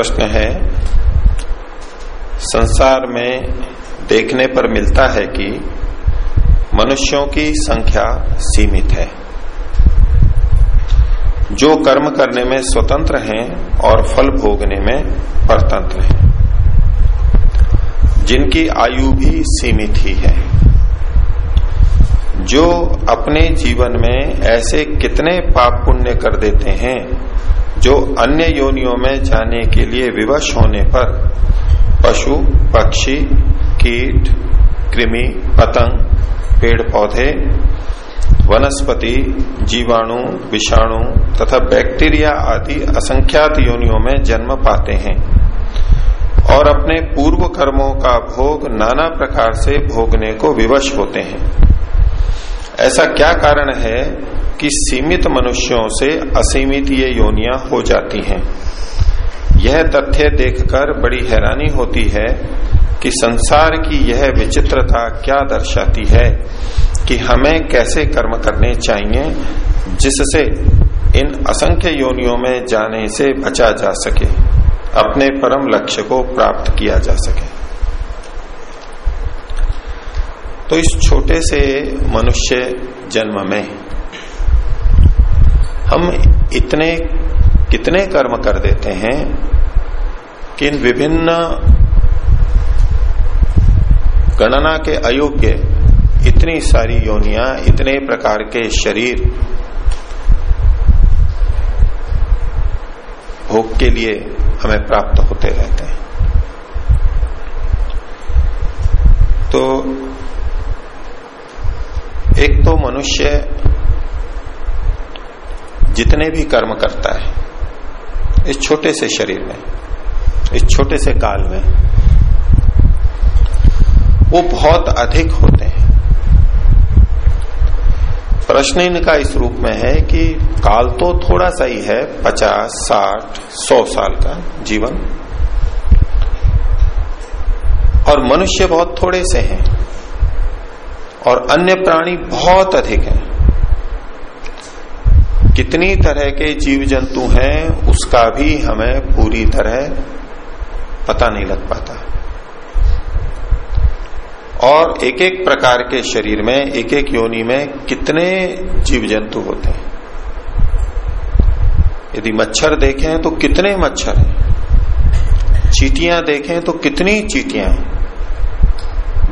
प्रश्न है, संसार में देखने पर मिलता है कि मनुष्यों की संख्या सीमित है। जो कर्म करने में स्वतंत्र हैं और फल भोगने में परतंत्र हैं, जिनकी आयु भी सीमित ही है। जो अपने जीवन में ऐसे कितने पाप पुण्य कर देते हैं जो अन्य योनियों में जाने के लिए विवश होने पर पशु, पक्षी, कीट, कृमि, पतंग पेड़ पौधे वनस्पति, जीवाणु, विषाणु तथा बैक्टीरिया आदि असंख्यात योनियों में जन्म पाते हैं और अपने पूर्व कर्मों का भोग नाना प्रकार से भोगने को विवश होते हैं। ऐसा क्या कारण है कि सीमित मनुष्यों से असीमित ये योनिया हो जाती हैं। यह तथ्य देखकर बड़ी हैरानी होती है कि संसार की यह विचित्रता क्या दर्शाती है कि हमें कैसे कर्म करने चाहिए, जिससे इन असंख्य योनियों में जाने से बचा जा सके, अपने परम लक्ष्य को प्राप्त किया जा सके। तो इस छोटे से मनुष्य जन्म में हम इतने, कितने कर्म कर देते हैं कि इन विभिन्न गणना के अयोग्य इतनी सारी योनिया, इतने प्रकार के शरीर भोग के लिए हमें प्राप्त होते रहते हैं। तो एक तो मनुष्य जितने भी कर्म करता है, इस छोटे से शरीर में, इस छोटे से काल में, वो बहुत अधिक होते हैं। प्रश्न इनका इस रूप में है कि काल तो थोड़ा सा ही है, पचास, साठ, सौ साल का जीवन। और मनुष्य बहुत थोड़े से हैं, और अन्य प्राणी बहुत अधिक हैं। कितनी तरह के जीव जंतु हैं, उसका भी हमें पूरी तरह पता नहीं लग पाता। और एक एक प्रकार के शरीर में एक एक योनि में कितने जीव जंतु होते हैं। यदि मच्छर देखें तो कितने मच्छर हैं। चीटियाँ देखें तो कितनी चीटियाँ हैं।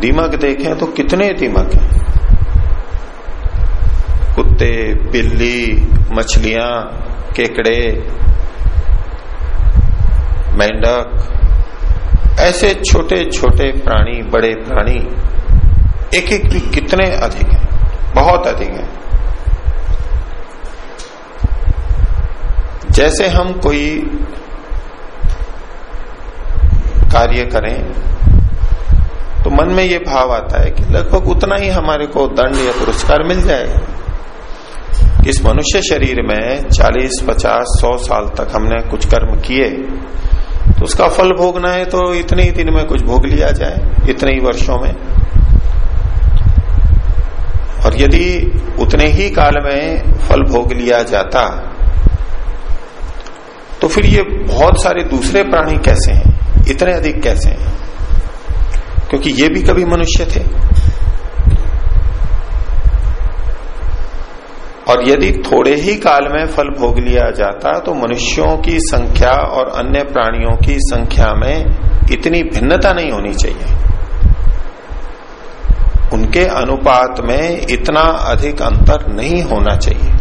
दीमक देखें तो कितने दीमक हैं। कुत्ते, बिल्ली मछलियाँ, केकड़े, मेंढक, ऐसे छोटे छोटे प्राणी, बड़े प्राणी एक एक कितने अधिक हैं? बहुत अधिक हैं। जैसे हम कोई कार्य करें तो मन में ये भाव आता है कि लगभग उतना ही हमारे को दंड या पुरस्कार मिल जाएगा। इस मनुष्य शरीर में 40, 50, 100 साल तक हमने कुछ कर्म किए तो उसका फल भोगना है तो इतने ही दिन में कुछ भोग लिया जाए इतने ही वर्षों में। और यदि उतने ही काल में फल भोग लिया जाता तो फिर ये बहुत सारे दूसरे प्राणी कैसे हैं? इतने अधिक कैसे हैं? क्योंकि ये भी कभी मनुष्य थे। और यदि थोड़े ही काल में फल भोग लिया जाता तो मनुष्यों की संख्या और अन्य प्राणियों की संख्या में इतनी भिन्नता नहीं होनी चाहिए। उनके अनुपात में इतना अधिक अंतर नहीं होना चाहिए।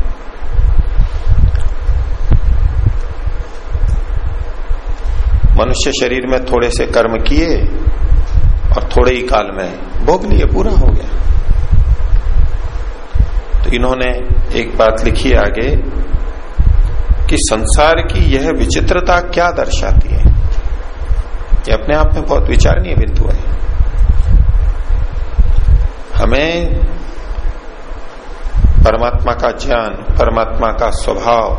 मनुष्य शरीर में थोड़े से कर्म किए और थोड़े ही काल में भोग लिए, पूरा हो गया। तो इन्होंने एक बात लिखी आगे कि संसार की यह विचित्रता क्या दर्शाती है? ये अपने आप में बहुत विचारणीय बिंदु है। हमें परमात्मा का ज्ञान, परमात्मा का स्वभाव,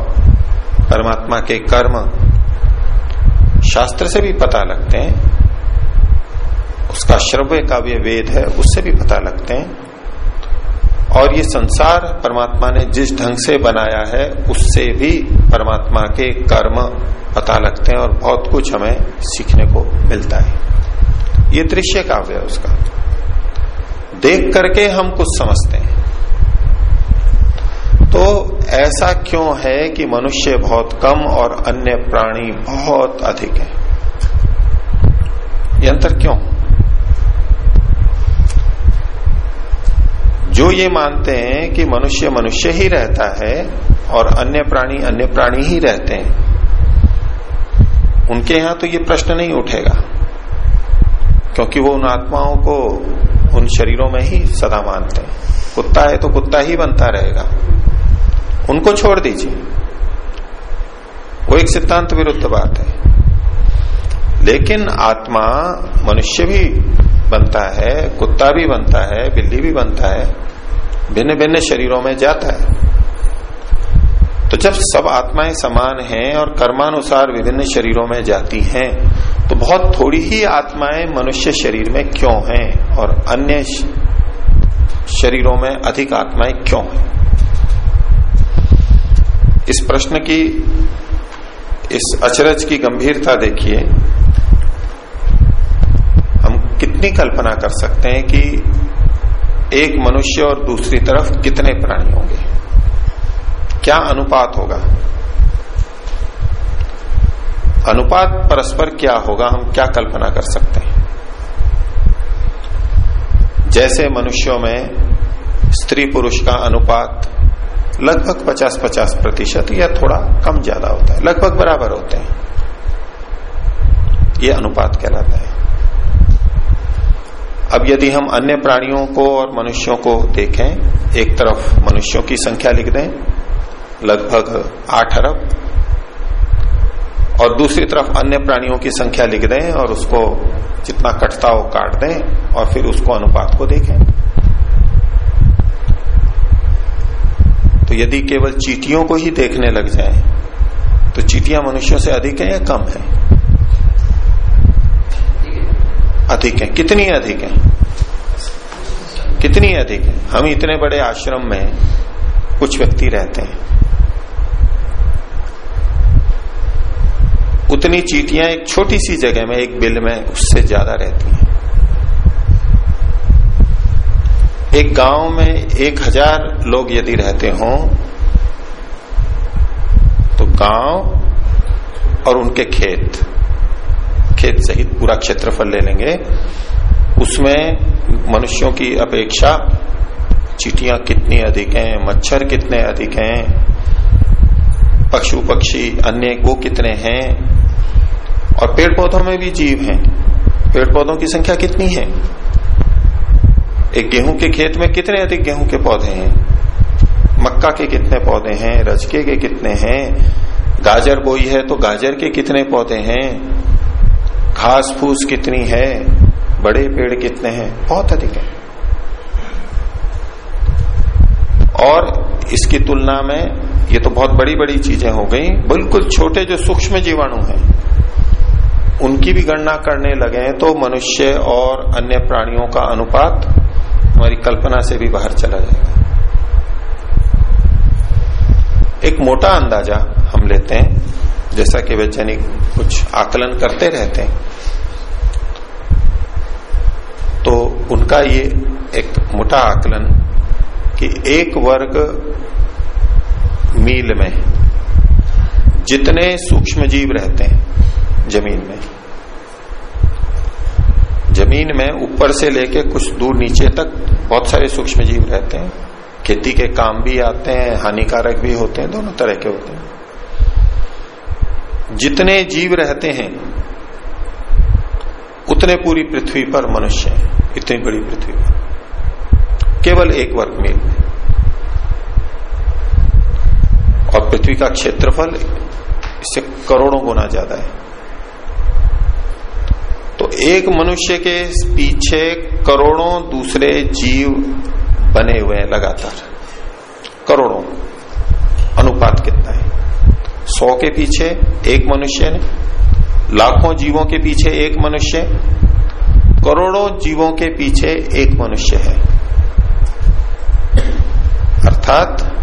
परमात्मा के कर्म शास्त्र से भी पता लगते हैं। उसका श्रव्य काव्य वेद है, उससे भी पता लगते हैं। और ये संसार परमात्मा ने जिस ढंग से बनाया है, उससे भी परमात्मा के कर्म पता लगते हैं और बहुत कुछ हमें सीखने को मिलता है। ये दृश्य काव्य है उसका। देख करके हम कुछ समझते हैं। तो ऐसा क्यों है कि मनुष्य बहुत कम और अन्य प्राणी बहुत अधिक है? ये अंतर क्यों? जो ये मानते हैं कि मनुष्य मनुष्य ही रहता है और अन्य प्राणी अन्य प्राणी ही रहते हैं, उनके यहाँ तो ये प्रश्न नहीं उठेगा, क्योंकि वो उन आत्माओं को उन शरीरों में ही सदा मानते हैं। कुत्ता है तो कुत्ता ही बनता रहेगा। उनको छोड़ दीजिए। वो एक सिद्धांत विरुद्ध बात है। लेकिन आत्मा मनुष्य भी बनता है, कुत्ता भी बनता है, बिल्ली भी बनता है भिन्न भिन्न शरीरों में जाता है। तो जब सब आत्माएँ समान हैं और कर्मानुसार विभिन्न शरीरों में जाती हैं तो बहुत थोड़ी ही आत्माएँ मनुष्य शरीर में क्यों हैं और अन्य शरीरों में अधिक आत्माएँ क्यों हैं? इस प्रश्न की, इस अचरज की गंभीरता देखिए। हम कितनी कल्पना कर सकते हैं कि एक मनुष्य और दूसरी तरफ़ कितने प्राणी होंगे? क्या अनुपात होगा? अनुपात परस्पर क्या होगा, हम क्या कल्पना कर सकते हैं? जैसे मनुष्यों में स्त्री पुरुष का अनुपात लगभग 50-50 प्रतिशत या थोड़ा कम ज़्यादा होता है, लगभग बराबर होते हैं। ये अनुपात कहलाता है। अब यदि हम अन्य प्राणियों को और मनुष्यों को देखें, एक तरफ़ मनुष्यों की संख्या लिख दें, लगभग आठ अरब, और दूसरी तरफ़ अन्य प्राणियों की संख्या लिख दें और उसको जितना कटता हो काट दें और फिर उसको अनुपात को देखें। तो यदि केवल चीटियों को ही देखने लग जाए तो चीटियाँ मनुष्यों से अधिक है या कम है? अधिक है। कितनी अधिक है? कितनी अधिक है? हम इतने बड़े आश्रम में कुछ व्यक्ति रहते हैं। उतनी चीटियाँ एक छोटी सी जगह में, एक बिल में उससे ज़्यादा रहती हैं। एक गाँव में एक हज़ार लोग यदि रहते हों तो गाँव और उनके खेत खेत सहित पूरा क्षेत्रफल ले लेंगे। उसमें मनुष्यों की अपेक्षा चीटियाँ कितनी अधिक हैं, मच्छर कितने अधिक हैं पशु पक्षी अन्य वो कितने हैं, और पेड़ पौधों में भी जीव हैं। पेड़ पौधों की संख्या कितनी है? एक गेहूँ के खेत में कितने अधिक गेहूँ के पौधे हैं? मक्का के कितने पौधे हैं? रजके के कितने हैं? गाजर बोई है तो गाजर के कितने पौधे हैं? घास फूस कितनी है, बड़े पेड़ कितने हैं, बहुत अधिक है। और इसकी तुलना में ये तो बहुत बड़ी बड़ी चीज़ें हो गई, बिल्कुल छोटे जो सूक्ष्म जीवाणु हैं, उनकी भी गणना करने लगे हैं तो मनुष्य और अन्य प्राणियों का अनुपात हमारी कल्पना से भी बाहर चला जाएगा। एक मोटा अंदाज़ा हम लेते हैं जैसा कि वैज्ञानिक कुछ आकलन करते रहते हैं। तो उनका ये एक मोटा आकलन कि एक वर्ग मील में जितने सूक्ष्म जीव रहते हैं ज़मीन में ज़मीन में ऊपर से लेके कुछ दूर नीचे तक बहुत सारे सूक्ष्म जीव रहते हैं। खेती के काम भी आते हैं, हानिकारक भी होते हैं, दोनों तरह के होते हैं। जितने जीव रहते हैं, उतने पूरी पृथ्वी पर मनुष्य है। इतनी बड़ी पृथ्वी पर। केवल एक वर्ग मील। और पृथ्वी का क्षेत्रफल इससे करोड़ों गुना ज़्यादा है। तो एक मनुष्य के पीछे करोड़ों दूसरे जीव बने हुए हैं लगातार। करोड़ों। सौ के पीछे एक मनुष्य ने, लाखों जीवों के पीछे एक मनुष्य, करोड़ों जीवों के पीछे एक मनुष्य है। अर्थात,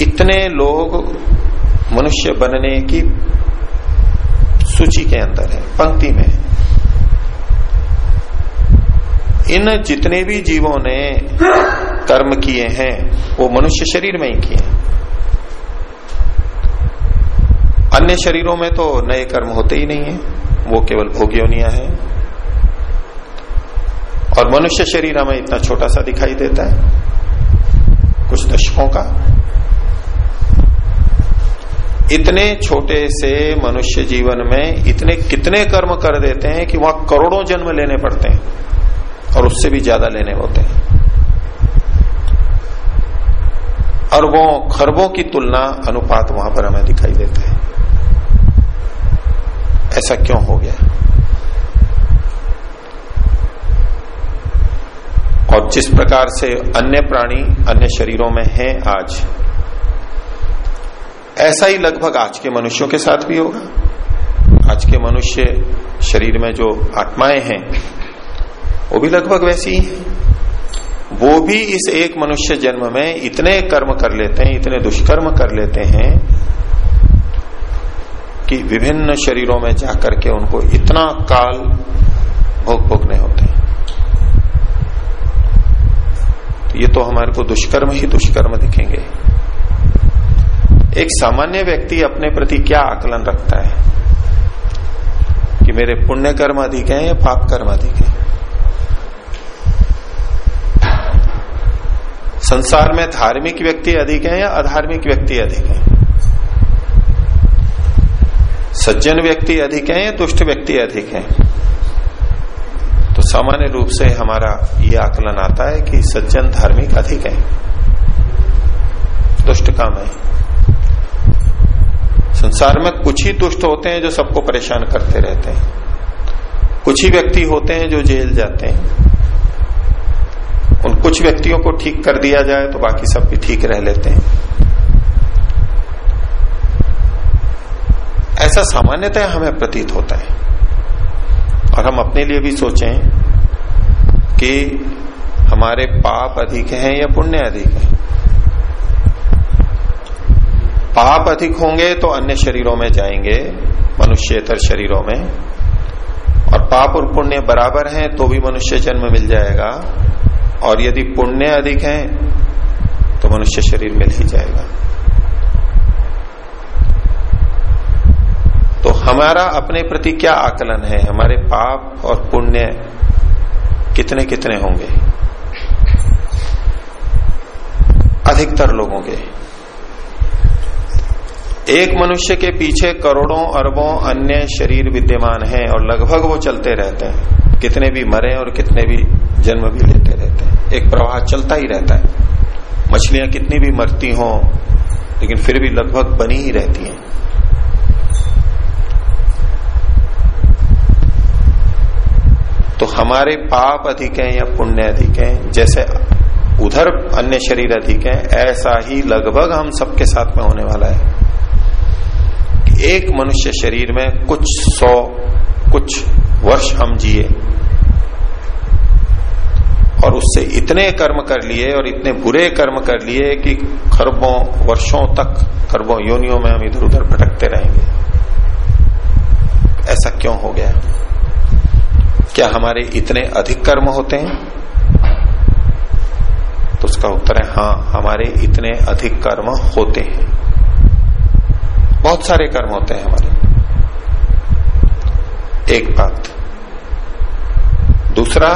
इतने लोग मनुष्य बनने की सूची के अंदर है, पंक्ति में इन जितने भी जीवों ने कर्म किए हैं, वो मनुष्य शरीर में ही किए अन्य शरीरों में तो नए कर्म होते ही नहीं है। वो केवल भोग्योनिया है। और मनुष्य शरीर हमें इतना छोटा सा दिखाई देता है। कुछ दशकों का। इतने छोटे से मनुष्य जीवन में इतने कितने कर्म कर देते हैं कि वहाँ करोड़ों जन्म लेने पड़ते हैं और उससे भी ज़्यादा लेने होते हैं। वो खरबों की तुलना अनुपात वहाँ पर हमें दिखाई देता है। ऐसा क्यों हो गया? और जिस प्रकार से अन्य प्राणी अन्य शरीरों में हैं आज, ऐसा ही लगभग आज के मनुष्यों के साथ भी होगा। आज के मनुष्य शरीर में जो आत्माएँ हैं, वो भी लगभग वैसी ही वो भी इस एक मनुष्य जन्म में इतने कर्म कर लेते हैं, इतने दुष्कर्म कर लेते हैं कि विभिन्न शरीरों में जाकर के उनको इतना काल भोग भोगने होते हैं। तो ये तो हमारे को दुष्कर्म ही दुष्कर्म दिखेंगे। एक सामान्य व्यक्ति अपने प्रति क्या आकलन रखता है? कि मेरे पुण्य कर्म अधिक हैं या पाप कर्म अधिक है? संसार में धार्मिक व्यक्ति अधिक है या अधार्मिक व्यक्ति अधिक है? सज्जन व्यक्ति अधिक है या दुष्ट व्यक्ति अधिक है? तो सामान्य रूप से हमारा ये आकलन आता है कि सज्जन धार्मिक अधिक है। दुष्ट काम है। संसार में कुछ ही दुष्ट होते हैं जो सबको परेशान करते रहते हैं। कुछ ही व्यक्ति होते हैं जो जेल जाते हैं। उन कुछ व्यक्तियों को ठीक कर दिया जाए तो बाकी सब भी ठीक रह लेते हैं। ऐसा सामान्यतः हमें प्रतीत होता है। और हम अपने लिए भी सोचें कि हमारे पाप अधिक हैं या पुण्य अधिक है। पाप अधिक होंगे तो अन्य शरीरों में जाएँगे, मनुष्यतर शरीरों में। और पाप और पुण्य बराबर हैं तो भी मनुष्य जन्म मिल जाएगा। और यदि पुण्य अधिक है तो मनुष्य शरीर मिल ही जाएगा तो हमारा अपने प्रति क्या आकलन है? हमारे पाप और पुण्य कितने कितने होंगे? अधिकतर लोगों के एक मनुष्य के पीछे करोड़ों अरबों अन्य शरीर विद्यमान हैं और लगभग वो चलते रहते हैं। कितने भी मरे और कितने भी जन्म भी लेते रहते हैं। एक प्रवाह चलता ही रहता है। मछलियाँ कितनी भी मरती हों, लेकिन फिर भी लगभग बनी ही रहती हैं। हमारे पाप अधिक हैं या पुण्य अधिक हैं, जैसे उधर अन्य शरीर अधिक है, ऐसा ही लगभग हम सबके साथ में होने वाला है। एक मनुष्य शरीर में कुछ सौ, कुछ वर्ष हम जिए और उससे इतने कर्म कर लिए और इतने बुरे कर्म कर लिए कि खरबों, वर्षों तक, खरबों योनियों में हम इधर उधर भटकते रहेंगे। ऐसा क्यों हो गया? क्या हमारे इतने अधिक कर्म होते हैं? तो उसका उत्तर है हाँ हमारे इतने अधिक कर्म होते हैं। बहुत सारे कर्म होते हैं हमारे। एक बात। दूसरा,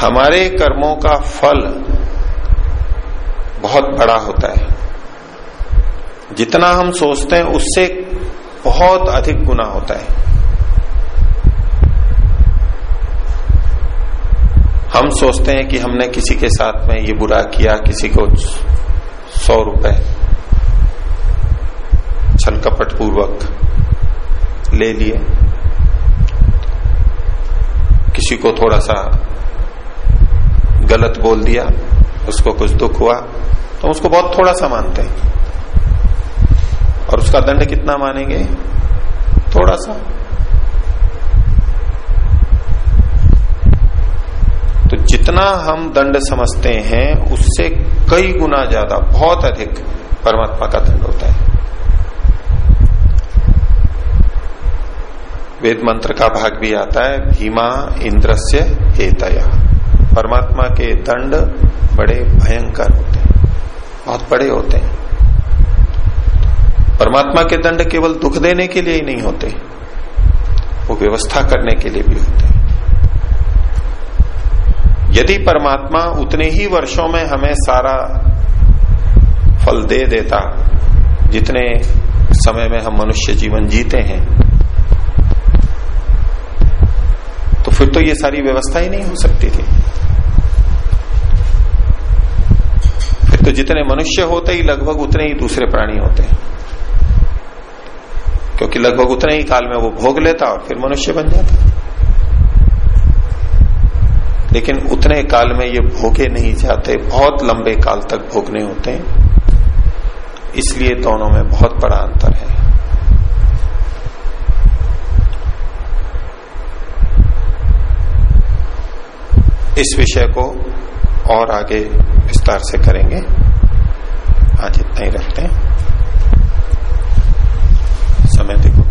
हमारे कर्मों का फल बहुत बड़ा होता है। जितना हम सोचते हैं, उससे बहुत अधिक गुना होता है। हम सोचते हैं कि हमने किसी के साथ में ये बुरा किया, किसी को सौ रुपए। छल कपट पूर्वक ले लिए। किसी को थोड़ा सा गलत बोल दिया, उसको कुछ दुख हुआ तो उसको बहुत थोड़ा सा मानते हैं। और उसका दंड कितना मानेंगे? थोड़ा सा। जितना हम दंड समझते हैं, उससे कई गुना ज़्यादा, बहुत अधिक परमात्मा का दंड होता है। वेद मंत्र का भाग भी आता है, भीमा इंद्रस्य हेतया। परमात्मा के दंड बड़े भयंकर होते हैं, बहुत बड़े होते हैं। परमात्मा के दंड केवल दुख देने के लिए ही नहीं होते, वो व्यवस्था करने के लिए भी होते हैं। यदि परमात्मा उतने ही वर्षों में हमें सारा फल दे देता, जितने समय में हम मनुष्य जीवन जीते हैं तो फिर तो ये सारी व्यवस्था ही नहीं हो सकती थी। फिर तो जितने मनुष्य होते ही लगभग उतने ही दूसरे प्राणी होते हैं। क्योंकि लगभग उतने ही काल में वो भोग लेता और फिर मनुष्य बन जाता। लेकिन उतने काल में ये भोगे नहीं जाते, बहुत लंबे काल तक भोगने होते हैं। इसलिए दोनों में बहुत बड़ा अंतर है। इस विषय को और आगे विस्तार से करेंगे। आज इतना ही रखते हैं। समय देखो।